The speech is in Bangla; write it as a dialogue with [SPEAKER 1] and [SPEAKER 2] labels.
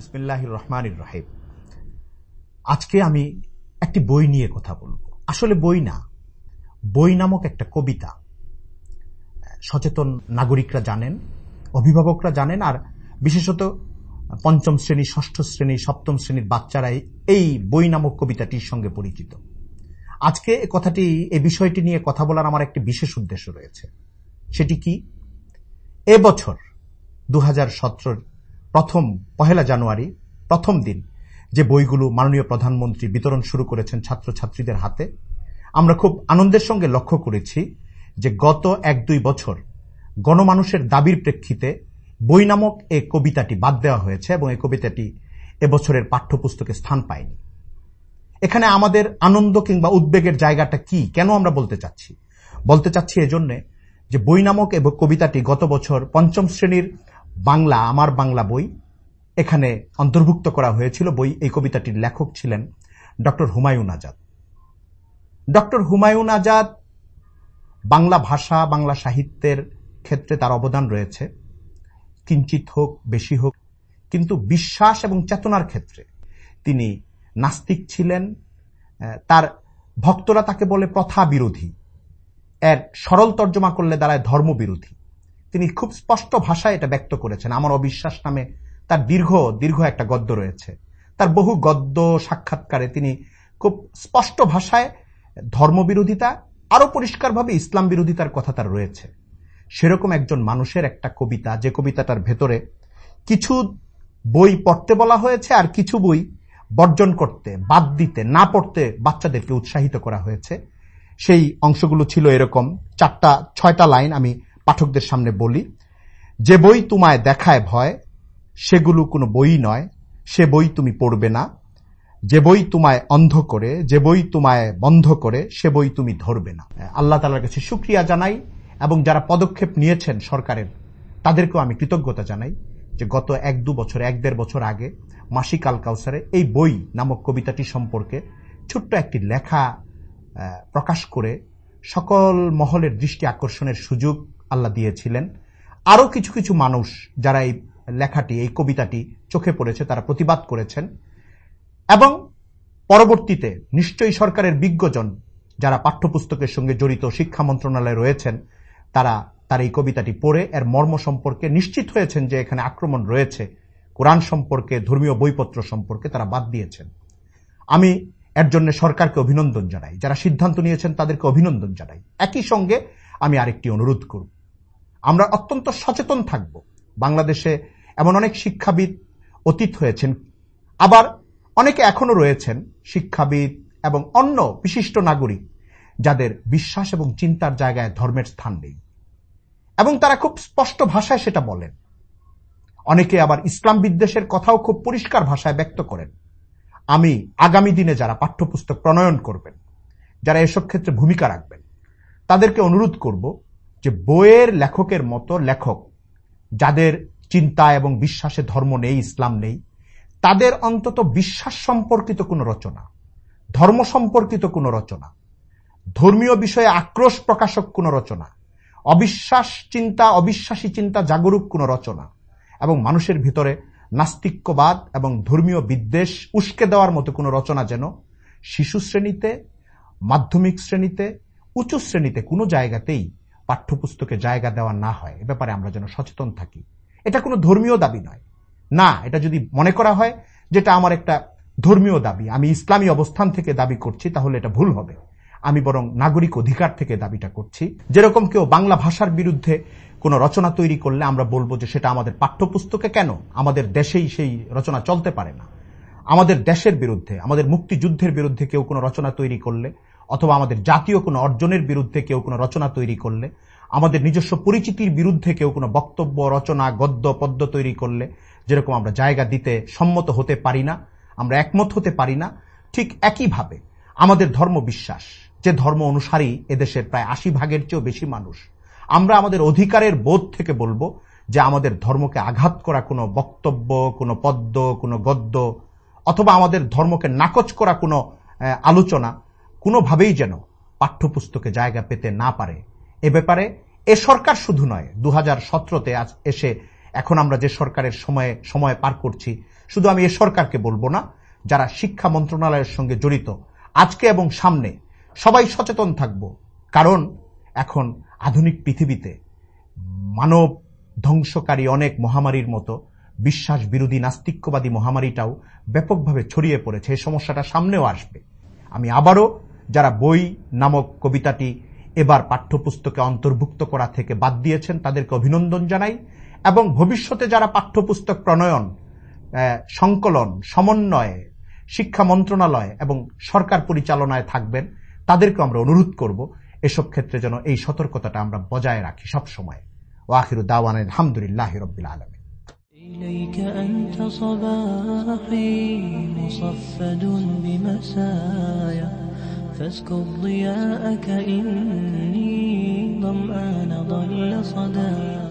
[SPEAKER 1] বিসমিল্লাহ রহমান রাহিব আজকে আমি একটি বই নিয়ে কথা বলব। আসলে বই না, বই নামক একটা কবিতা। সচেতন নাগরিকরা জানেন, অভিভাবকরা জানেন, আর বিশেষত পঞ্চম শ্রেণি, ষষ্ঠ শ্রেণি, সপ্তম শ্রেণির বাচ্চারাই এই বই নামক কবিতাটির সঙ্গে পরিচিত। আজকে কথাটি এই বিষয়টি নিয়ে কথা বলার আমার একটি বিশেষ উদ্দেশ্য রয়েছে। সেটি কি? এবছর দু হাজার প্রথম পহেলা জানুয়ারি, প্রথম দিন যে বইগুলো মাননীয় প্রধানমন্ত্রী বিতরণ শুরু করেছেন ছাত্রছাত্রীদের হাতে, আমরা খুব আনন্দের সঙ্গে লক্ষ্য করেছি যে গত এক দুই বছর গণমানুষের দাবির প্রেক্ষিতে বই নামক এই কবিতাটি বাদ দেওয়া হয়েছে এবং এই কবিতাটি এবছরের পাঠ্যপুস্তকে স্থান পায়নি। এখানে আমাদের আনন্দ কিংবা উদ্বেগের জায়গাটা কি, কেন আমরা বলতে চাচ্ছি? বলতে চাচ্ছি এজন্যে যে বই নামক এবং কবিতাটি গত বছর পঞ্চম শ্রেণির বাংলা, আমার বাংলা বই এখানে অন্তর্ভুক্ত করা হয়েছিল। বই, এই কবিতাটির লেখক ছিলেন ডক্টর হুমায়ুন আজাদ। ডক্টর হুমায়ুন আজাদ বাংলা ভাষা, বাংলা সাহিত্যের ক্ষেত্রে তার অবদান রয়েছে। কিঞ্চিত হোক, বেশি হোক, কিন্তু বিশ্বাস এবং চেতনার ক্ষেত্রে তিনি নাস্তিক ছিলেন। তার ভক্তরা তাকে বলে প্রথা বিরোধী এর সরল তর্জমা করলে দাঁড়ায় ধর্মবিরোধী। তিনি খুব স্পষ্ট ভাষায় এটা ব্যক্ত করেছেন। আমার অবিশ্বাস নামে তার দীর্ঘ দীর্ঘ একটা গদ্য রয়েছে। তার বহু গদ্য সাক্ষাৎকারে তিনি খুব স্পষ্ট ভাষায় ধর্মবিরোধিতা আরও পরিষ্কারভাবে ইসলাম বিরোধিতার কথা তার রয়েছে। সেরকম একজন মানুষের একটা কবিতা, যে কবিতাটার ভেতরে কিছু বই পড়তে বলা হয়েছে আর কিছু বই বর্জন করতে, বাদ দিতে, না পড়তে বাচ্চাদেরকে উৎসাহিত করা হয়েছে। সেই অংশগুলো ছিল এরকম। চারটা, ছয়টা লাইন আমি পাঠকদের সামনে বলি, যে বই তোমায় দেখায় ভয়, সেগুলো কোনো বই নয়, সে বই তুমি পড়বে না। যে বই তোমায় অন্ধ করে, যে বই তোমায় বন্ধ করে, সে বই তুমি ধরবে না। আল্লাহ তালার কাছে সুক্রিয়া জানাই এবং যারা পদক্ষেপ নিয়েছেন সরকারের, তাদেরকেও আমি কৃতজ্ঞতা জানাই যে গত এক দু বছর, এক দেড় বছর আগে মাসিক আল কাউসারে এই বই নামক কবিতাটি সম্পর্কে ছোট্ট একটি লেখা প্রকাশ করে সকল মহলের দৃষ্টি আকর্ষণের সুযোগ আল্লাহ দিয়েছিলেন। আরও কিছু কিছু মানুষ যারা এই লেখাটি, এই কবিতাটি চোখে পড়েছে, তারা প্রতিবাদ করেছেন। এবং পরবর্তীতে নিশ্চয়ই সরকারের বিজ্ঞজন যারা পাঠ্যপুস্তকের সঙ্গে জড়িত, শিক্ষা মন্ত্রণালয়ে রয়েছেন, তারা তার এই কবিতাটি পড়ে, এর মর্ম সম্পর্কে নিশ্চিত হয়েছেন যে এখানে আক্রমণ রয়েছে। কোরআন সম্পর্কে, ধর্মীয় বইপত্র সম্পর্কে তারা বাদ দিয়েছেন। আমি এর জন্য সরকারকে অভিনন্দন জানাই। যারা সিদ্ধান্ত নিয়েছেন, তাদেরকে অভিনন্দন জানাই। একই সঙ্গে আমি আরেকটি অনুরোধ করব। আমরা অত্যন্ত সচেতন থাকব। বাংলাদেশে এমন অনেক শিক্ষাবিদ অতীত হয়েছেন, আবার অনেকে এখনও রয়েছেন শিক্ষাবিদ এবং অন্য বিশিষ্ট নাগরিক যাদের বিশ্বাস এবং চিন্তার জায়গায় ধর্মের স্থান নেই। এবং তারা খুব স্পষ্ট ভাষায় সেটা বলেন। অনেকে আবার ইসলাম বিদ্বেষের কথাও খুব পরিষ্কার ভাষায় ব্যক্ত করেন। আমি আগামী দিনে যারা পাঠ্যপুস্তক প্রণয়ন করবেন, যারা এসব ক্ষেত্রে ভূমিকা রাখবেন, তাদেরকে অনুরোধ করব যে বইয়ের লেখকের মতো লেখক, যাদের চিন্তা এবং বিশ্বাসে ধর্ম নেই, ইসলাম নেই, তাদের অন্তত বিশ্বাস সম্পর্কিত কোনো রচনা, ধর্ম সম্পর্কিত কোনো রচনা, ধর্মীয় বিষয়ে আক্রোশ প্রকাশক কোনো রচনা, অবিশ্বাস চিন্তা, অবিশ্বাসী চিন্তা জাগরুক কোনো রচনা এবং মানুষের ভিতরে নাস্তিক্যবাদ এবং ধর্মীয় বিদ্বেষ উস্কে দেওয়ার মতো কোনো রচনা যেন শিশু শ্রেণীতে, মাধ্যমিক শ্রেণীতে উঁচু শ্রেণীতে কোনো জায়গাতেই পাঠ্যপুস্তকে জায়গা দেওয়া না হয়, এ ব্যাপারে আমরা যেন সচেতন থাকি। এটা কোনো ধর্মীয় দাবি নয়। না, এটা যদি মনে করা হয় যেটা আমার একটা ধর্মীয় দাবি, আমি ইসলামী অবস্থান থেকে দাবি করছি, তাহলে এটা ভুল হবে। আমি বরং নাগরিক অধিকার থেকে দাবিটা করছি। যেরকম কেউ বাংলা ভাষার বিরুদ্ধে কোনো রচনা তৈরি করলে আমরা বলব যে সেটা আমাদের পাঠ্যপুস্তকে কেন? আমাদের দেশেই সেই রচনা চলতে পারে না। আমাদের দেশের বিরুদ্ধে, আমাদের মুক্তিযুদ্ধের বিরুদ্ধে কেউ কোনো রচনা তৈরি করলে অথবা আমাদের জাতীয় কোনো অর্জনের বিরুদ্ধে কেউ কোনো রচনা তৈরি করলে, আমাদের নিজস্ব পরিচিতির বিরুদ্ধে কেউ কোনো বক্তব্য, রচনা, গদ্য, পদ্য তৈরি করলে, যেরকম আমরা জায়গা দিতে সম্মত হতে পারি না, আমরা একমত হতে পারি না, ঠিক একইভাবে আমাদের ধর্ম বিশ্বাস, যে ধর্ম অনুসারী এদেশের প্রায় আশি ভাগের চেয়েও বেশি মানুষ, আমরা আমাদের অধিকারের বোধ থেকে বলব যে আমাদের ধর্মকে আঘাত করা কোনো বক্তব্য, কোনো পদ্য, কোনো গদ্য, অথবা আমাদের ধর্মকে নাকচ করা কোনো আলোচনা কোনোভাবেই যেন পাঠ্যপুস্তকে জায়গা পেতে না পারে। এ ব্যাপারে এ সরকার শুধু নয় দু হাজার সতেরোতে এসে এখন আমরা যে সরকারের সময়ে, সময় পার করছি, শুধু আমি এ সরকারকে বলব না, যারা শিক্ষা মন্ত্রণালয়ের সঙ্গে জড়িত, আজকে এবং সামনে সবাই সচেতন থাকব। কারণ এখন আধুনিক পৃথিবীতে মানব ধ্বংসকারী অনেক মহামারীর মতো বিশ্বাস বিরোধী নাস্তিক্যবাদী মহামারীটাও ব্যাপকভাবে ছড়িয়ে পড়েছে এই সমস্যাটা সামনেও আসবে। আমি আবারও যারা বই নামক কবিতাটি এবার পাঠ্যপুস্তকে অন্তর্ভুক্ত করা থেকে বাদ দিয়েছেন তাদেরকে অভিনন্দন জানাই এবং ভবিষ্যতে যারা পাঠ্যপুস্তক প্রণয়ন সংকলন সমন্বয়ে শিক্ষা মন্ত্রণালয় এবং সরকার পরিচালনায় থাকবেন তাদেরকে আমরা অনুরোধ করব এসব ক্ষেত্রে যেন এই সতর্কতাটা আমরা বজায় রাখি সব সময় ওয়াখিরু দাওয়ান আলহামদুলিল্লাহ রবিল আলমী
[SPEAKER 2] إليك أنت صباحي مصفد بمسايا فاسكب ضياءك إني ظمآن ضل صدايا